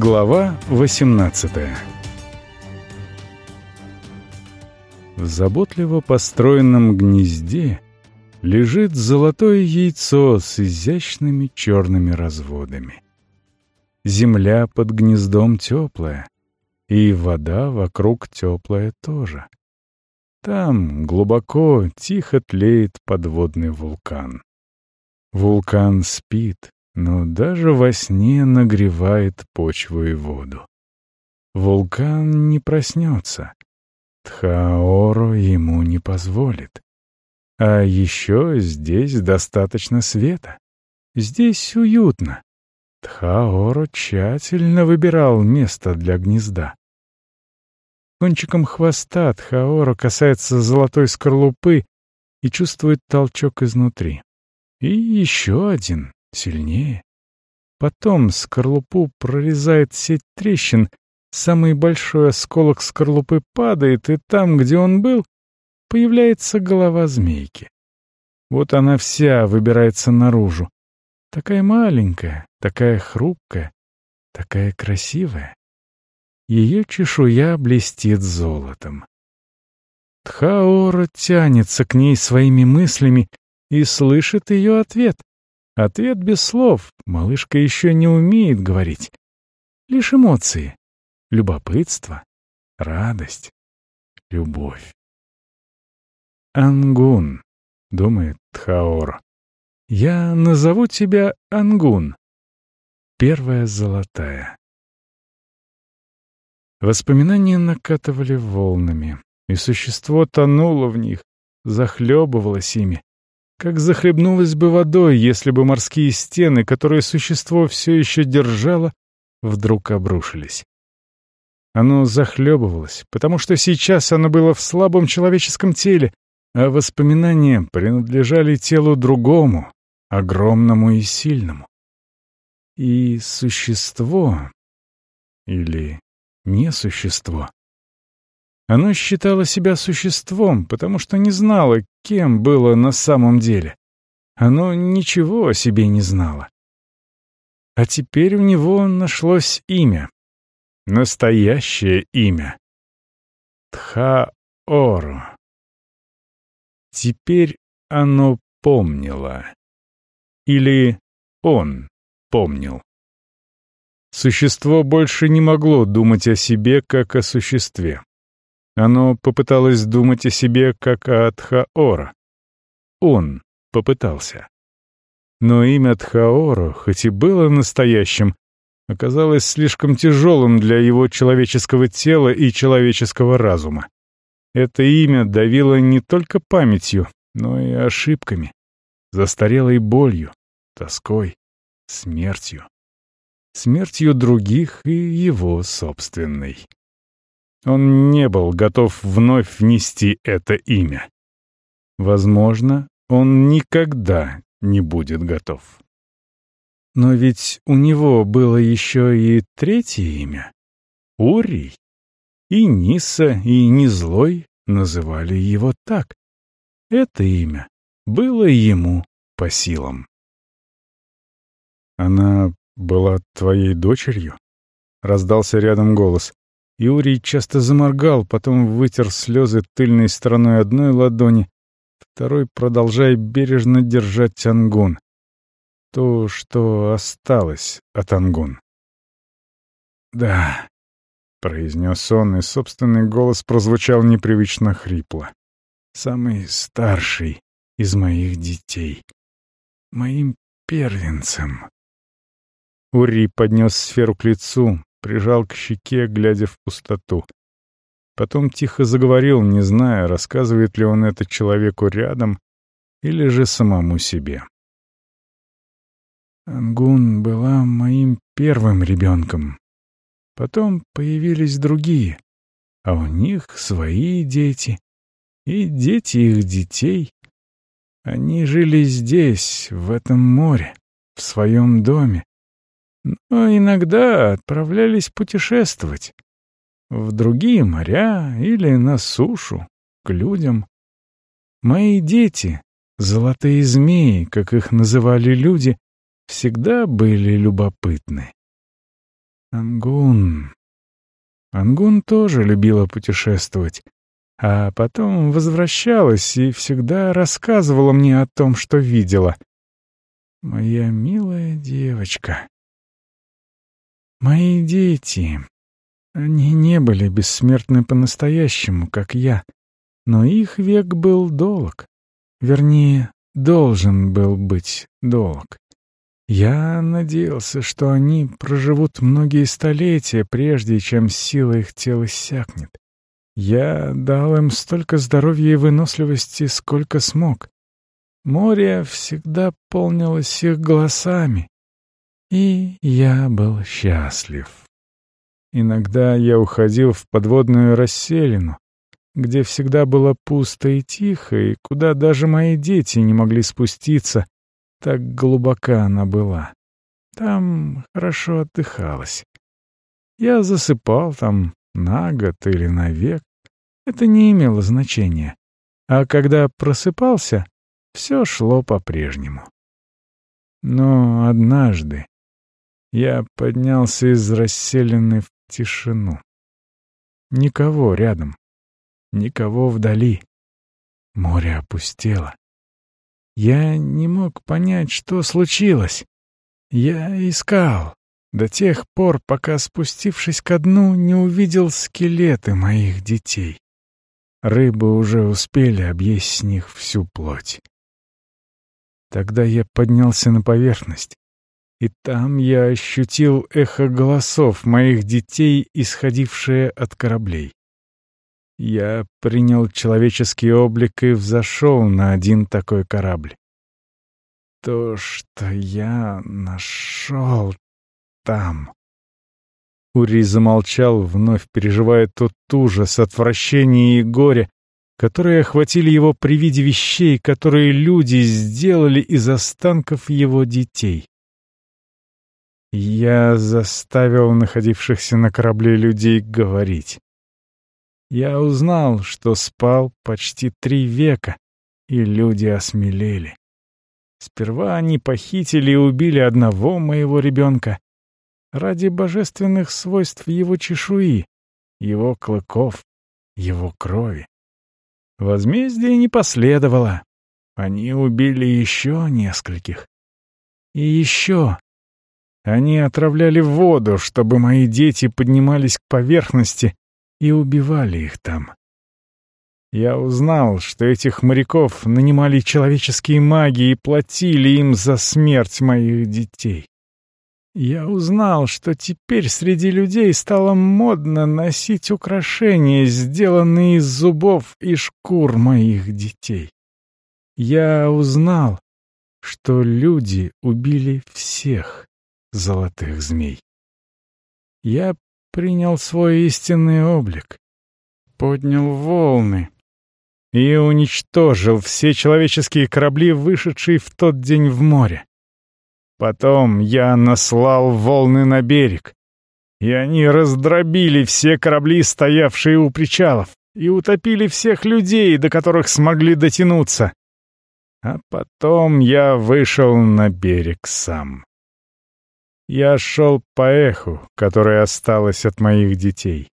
Глава 18 В заботливо построенном гнезде лежит золотое яйцо с изящными черными разводами. Земля под гнездом теплая, и вода вокруг теплая тоже. Там глубоко, тихо тлеет подводный вулкан. Вулкан спит, но даже во сне нагревает почву и воду. Вулкан не проснется. Тхаоро ему не позволит. А еще здесь достаточно света. Здесь уютно. Тхаоро тщательно выбирал место для гнезда. Кончиком хвоста Тхаоро касается золотой скорлупы и чувствует толчок изнутри. И еще один, сильнее. Потом скорлупу прорезает сеть трещин, самый большой осколок скорлупы падает, и там, где он был, появляется голова змейки. Вот она вся выбирается наружу. Такая маленькая, такая хрупкая, такая красивая. Ее чешуя блестит золотом. Тхаора тянется к ней своими мыслями и слышит ее ответ. Ответ без слов. Малышка еще не умеет говорить. Лишь эмоции. Любопытство, радость, любовь. «Ангун», — думает Тхаор. «Я назову тебя Ангун». Первая золотая. Воспоминания накатывали волнами, и существо тонуло в них, захлебывалось ими как захлебнулась бы водой, если бы морские стены, которые существо все еще держало, вдруг обрушились. Оно захлебывалось, потому что сейчас оно было в слабом человеческом теле, а воспоминания принадлежали телу другому, огромному и сильному. И существо, или не существо, оно считало себя существом, потому что не знало, кем было на самом деле. Оно ничего о себе не знало. А теперь у него нашлось имя. Настоящее имя. Тхаору. Теперь оно помнило. Или он помнил. Существо больше не могло думать о себе, как о существе. Оно попыталось думать о себе, как о Тхаора. Он попытался. Но имя Тхаора, хоть и было настоящим, оказалось слишком тяжелым для его человеческого тела и человеческого разума. Это имя давило не только памятью, но и ошибками, застарелой болью, тоской, смертью. Смертью других и его собственной. Он не был готов вновь внести это имя. Возможно, он никогда не будет готов. Но ведь у него было еще и третье имя — Урий. И Ниса, и Незлой называли его так. Это имя было ему по силам. «Она была твоей дочерью?» — раздался рядом голос. Юрий часто заморгал, потом вытер слезы тыльной стороной одной ладони, второй продолжая бережно держать ангун. То, что осталось от ангун. «Да», — произнес он, и собственный голос прозвучал непривычно хрипло. «Самый старший из моих детей. Моим первенцем». Ури поднес сферу к лицу, прижал к щеке, глядя в пустоту. Потом тихо заговорил, не зная, рассказывает ли он это человеку рядом или же самому себе. Ангун была моим первым ребенком. Потом появились другие, а у них свои дети и дети их детей. Они жили здесь, в этом море, в своем доме, но иногда отправлялись путешествовать в другие моря или на сушу, к людям. Мои дети, золотые змеи, как их называли люди, всегда были любопытны. Ангун. Ангун тоже любила путешествовать, а потом возвращалась и всегда рассказывала мне о том, что видела. Моя милая девочка. Мои дети. Они не были бессмертны по-настоящему, как я, но их век был долг. Вернее, должен был быть долг. Я надеялся, что они проживут многие столетия, прежде чем сила их тела иссякнет. Я дал им столько здоровья и выносливости, сколько смог. Море всегда полнилось их голосами, и я был счастлив. Иногда я уходил в подводную расселину, где всегда было пусто и тихо, и куда даже мои дети не могли спуститься, так глубока она была. Там хорошо отдыхалось. Я засыпал там на год или на век. Это не имело значения. А когда просыпался, все шло по-прежнему. Но однажды я поднялся из расселены в тишину. Никого рядом, никого вдали. Море опустело. Я не мог понять, что случилось. Я искал до тех пор, пока, спустившись ко дну, не увидел скелеты моих детей. Рыбы уже успели объесть с них всю плоть. Тогда я поднялся на поверхность, и там я ощутил эхо голосов моих детей, исходившее от кораблей. Я принял человеческий облик и взошел на один такой корабль. То, что я нашел там... Ури замолчал, вновь переживая тот ужас, отвращение и горе, которые охватили его при виде вещей, которые люди сделали из останков его детей. Я заставил находившихся на корабле людей говорить. Я узнал, что спал почти три века, и люди осмелели. Сперва они похитили и убили одного моего ребенка ради божественных свойств его чешуи, его клыков, его крови. Возмездие не последовало. Они убили еще нескольких. И еще. Они отравляли воду, чтобы мои дети поднимались к поверхности и убивали их там. Я узнал, что этих моряков нанимали человеческие маги и платили им за смерть моих детей. Я узнал, что теперь среди людей стало модно носить украшения, сделанные из зубов и шкур моих детей. Я узнал, что люди убили всех золотых змей. Я принял свой истинный облик, поднял волны и уничтожил все человеческие корабли, вышедшие в тот день в море. Потом я наслал волны на берег, и они раздробили все корабли, стоявшие у причалов, и утопили всех людей, до которых смогли дотянуться. А потом я вышел на берег сам. Я шел по эху, которое осталось от моих детей.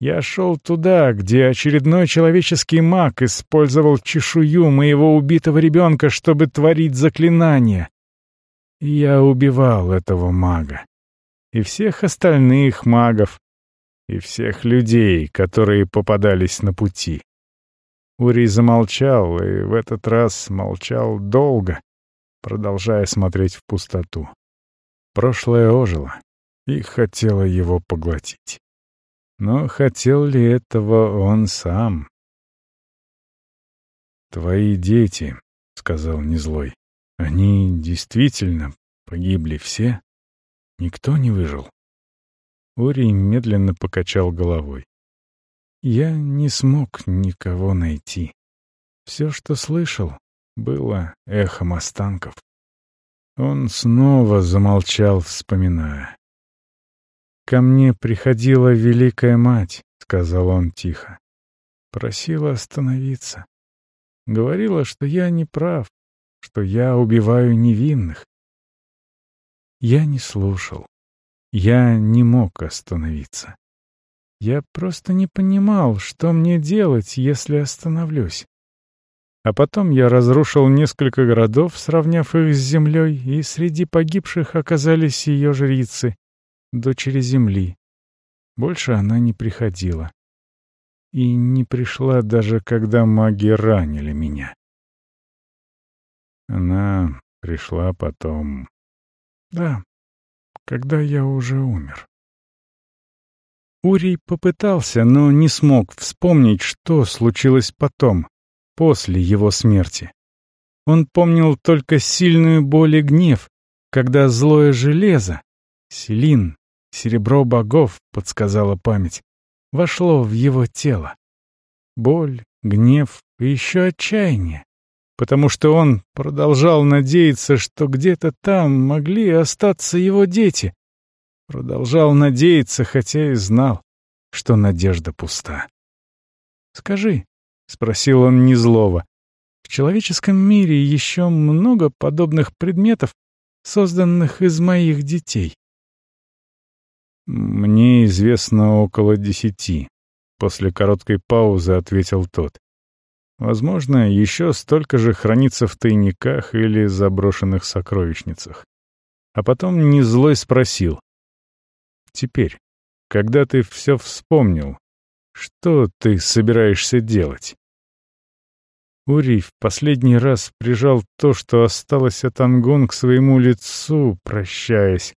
Я шел туда, где очередной человеческий маг использовал чешую моего убитого ребенка, чтобы творить заклинания. я убивал этого мага. И всех остальных магов, и всех людей, которые попадались на пути. Ури замолчал, и в этот раз молчал долго, продолжая смотреть в пустоту. Прошлое ожило и хотело его поглотить. Но хотел ли этого он сам? «Твои дети», — сказал Незлой, — «они действительно погибли все? Никто не выжил?» Ори медленно покачал головой. «Я не смог никого найти. Все, что слышал, было эхом останков. Он снова замолчал, вспоминая. «Ко мне приходила Великая Мать», — сказал он тихо. Просила остановиться. Говорила, что я не прав, что я убиваю невинных. Я не слушал. Я не мог остановиться. Я просто не понимал, что мне делать, если остановлюсь. А потом я разрушил несколько городов, сравняв их с землей, и среди погибших оказались ее жрицы, дочери земли. Больше она не приходила. И не пришла даже, когда маги ранили меня. Она пришла потом... Да, когда я уже умер. Урий попытался, но не смог вспомнить, что случилось потом, после его смерти. Он помнил только сильную боль и гнев, когда злое железо, селин, серебро богов, подсказала память, вошло в его тело. Боль, гнев и еще отчаяние, потому что он продолжал надеяться, что где-то там могли остаться его дети, Продолжал надеяться, хотя и знал, что надежда пуста. «Скажи», — спросил он незлово, — «в человеческом мире еще много подобных предметов, созданных из моих детей?» «Мне известно около десяти», — после короткой паузы ответил тот. «Возможно, еще столько же хранится в тайниках или заброшенных сокровищницах». А потом незлой спросил. Теперь, когда ты все вспомнил, что ты собираешься делать? Урий в последний раз прижал то, что осталось от Ангон, к своему лицу, прощаясь.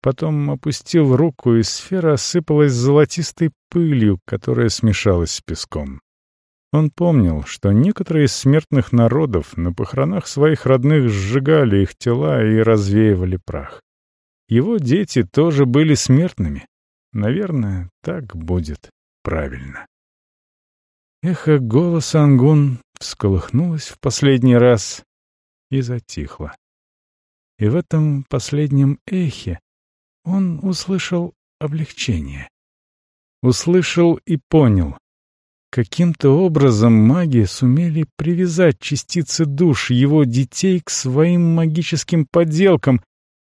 Потом опустил руку, и сфера осыпалась золотистой пылью, которая смешалась с песком. Он помнил, что некоторые из смертных народов на похоронах своих родных сжигали их тела и развеивали прах. Его дети тоже были смертными. Наверное, так будет правильно. Эхо голоса Ангун всколыхнулось в последний раз и затихло. И в этом последнем эхе он услышал облегчение. Услышал и понял. Каким-то образом маги сумели привязать частицы душ его детей к своим магическим подделкам,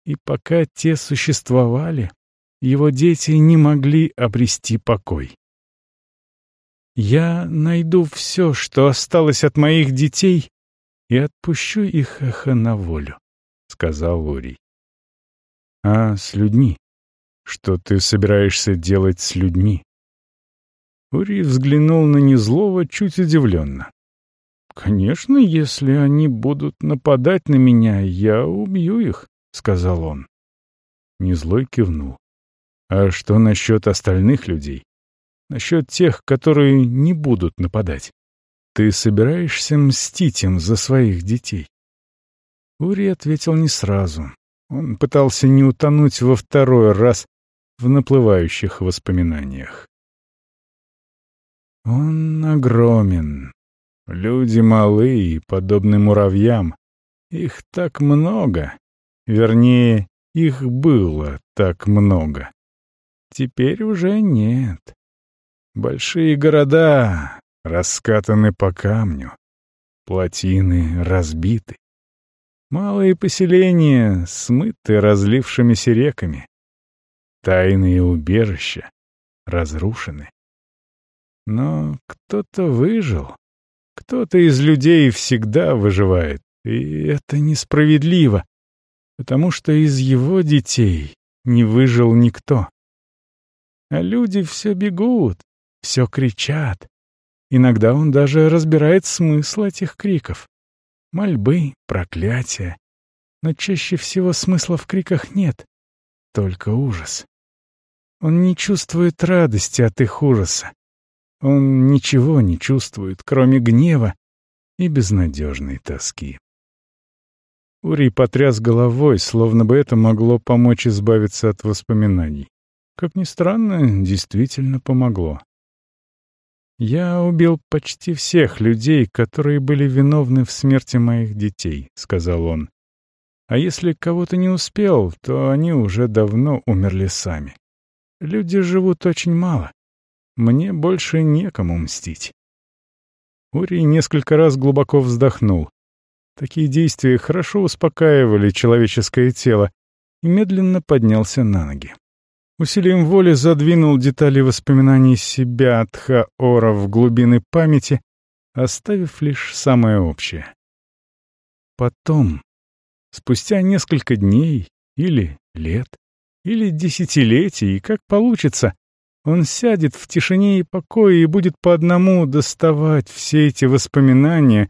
и пока те существовали, его дети не могли обрести покой. «Я найду все, что осталось от моих детей, и отпущу их эхо на волю», — сказал Урий. «А с людьми? Что ты собираешься делать с людьми?» Урий взглянул на Незлого чуть удивленно. «Конечно, если они будут нападать на меня, я убью их. — сказал он. Незлой кивнул. «А что насчет остальных людей? Насчет тех, которые не будут нападать? Ты собираешься мстить им за своих детей?» Ури ответил не сразу. Он пытался не утонуть во второй раз в наплывающих воспоминаниях. Он огромен. Люди малы и подобны муравьям. Их так много, Вернее, их было так много. Теперь уже нет. Большие города раскатаны по камню, плотины разбиты. Малые поселения смыты разлившимися реками. Тайные убежища разрушены. Но кто-то выжил. Кто-то из людей всегда выживает, и это несправедливо потому что из его детей не выжил никто. А люди все бегут, все кричат. Иногда он даже разбирает смысл этих криков. Мольбы, проклятия. Но чаще всего смысла в криках нет, только ужас. Он не чувствует радости от их ужаса. Он ничего не чувствует, кроме гнева и безнадежной тоски. Урий потряс головой, словно бы это могло помочь избавиться от воспоминаний. Как ни странно, действительно помогло. «Я убил почти всех людей, которые были виновны в смерти моих детей», — сказал он. «А если кого-то не успел, то они уже давно умерли сами. Люди живут очень мало. Мне больше некому мстить». Урий несколько раз глубоко вздохнул. Такие действия хорошо успокаивали человеческое тело, и медленно поднялся на ноги. Усилием воли задвинул детали воспоминаний себя от Хаора в глубины памяти, оставив лишь самое общее. Потом, спустя несколько дней или лет, или десятилетий, как получится, он сядет в тишине и покое и будет по одному доставать все эти воспоминания,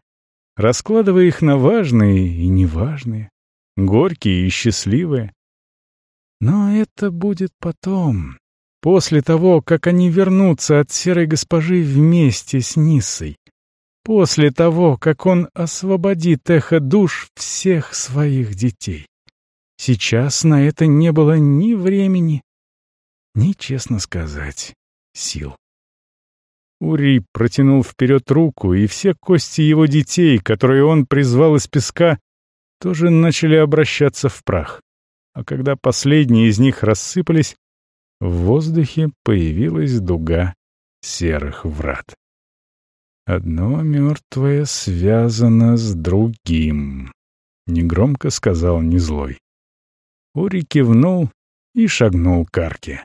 раскладывая их на важные и неважные, горькие и счастливые. Но это будет потом, после того, как они вернутся от серой госпожи вместе с Ниссой, после того, как он освободит эхо душ всех своих детей. Сейчас на это не было ни времени, ни, честно сказать, сил. Ури протянул вперед руку, и все кости его детей, которые он призвал из песка, тоже начали обращаться в прах. А когда последние из них рассыпались, в воздухе появилась дуга серых врат. «Одно мертвое связано с другим», — негромко сказал Незлой. Ури кивнул и шагнул к арке.